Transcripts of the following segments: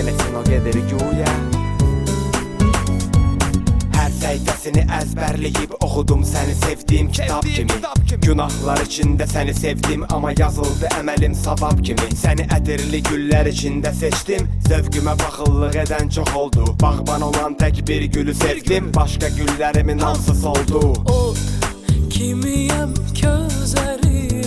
yenesin o gedir güya. Hər səhifəsini əzbərləyib oxudum səni sevdiyim kitab kimi. Günahlar içində səni sevdim amma yazıldı əməlim savab kimi? Səni ədirli güllər içində seçdim Zövqümə baxıllıq edən çox oldu. Bağban olan tək bir gülü sevdim. Başqa güllərimin hamısı soldu Od kimiyəm közərirəm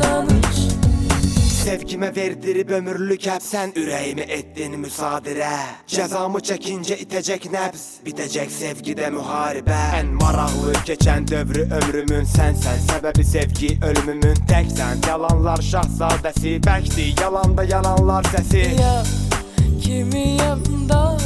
danış Sevgimə verdirib ömürlük həbsən Ürəyimi etdin müsadirə Cəzamı çəkincə itəcək nəbz Bitəcək sevgidə müharibə Ən maraqlı keçən dövrü ömrümün sənsən Səbəbi sevgi ölümümün təksən Yalanlar şahzadəsi bəkdir Yalanda yalanlar səsi Ya kimiyəm darıxıram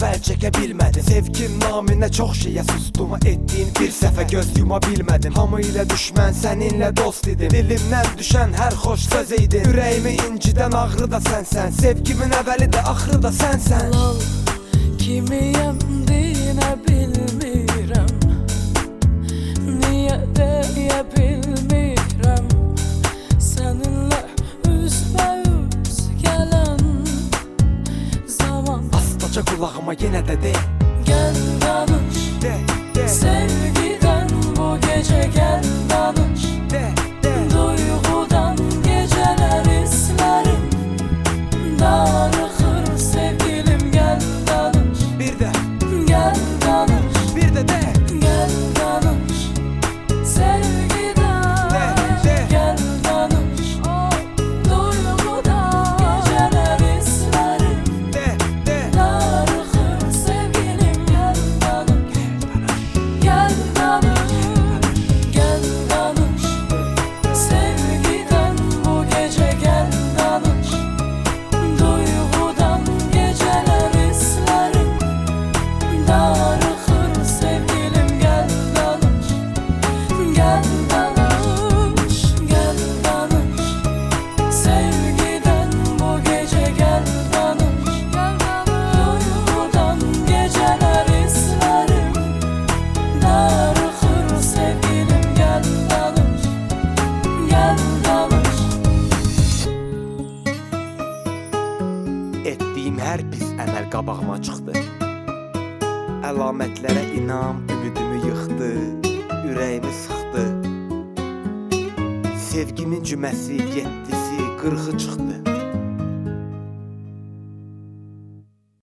Təşvişə düşüb əl çəkə bilmədim Sevgim naminə çox şeyə sustum. Etdiyin bir səfə göz yuma bilmədim Hamı ilə düşmən, səninlə dost idim. Dilimdən düşən hər xoş söz idin Ürəyimi incidən ağrı da sənsən Sevgimin əvvəli də axırı da sənsən Lal kimiyəm dinə bilmirəm qulağıma yenə də de Etdiyim hər pis əməl qabağıma çıxdı. Əlamətlərə inam ümidimi yıxdı, ürəyimi sıxdı. Sevgimin cüməsi, yeddisi, qırxı çıxdı.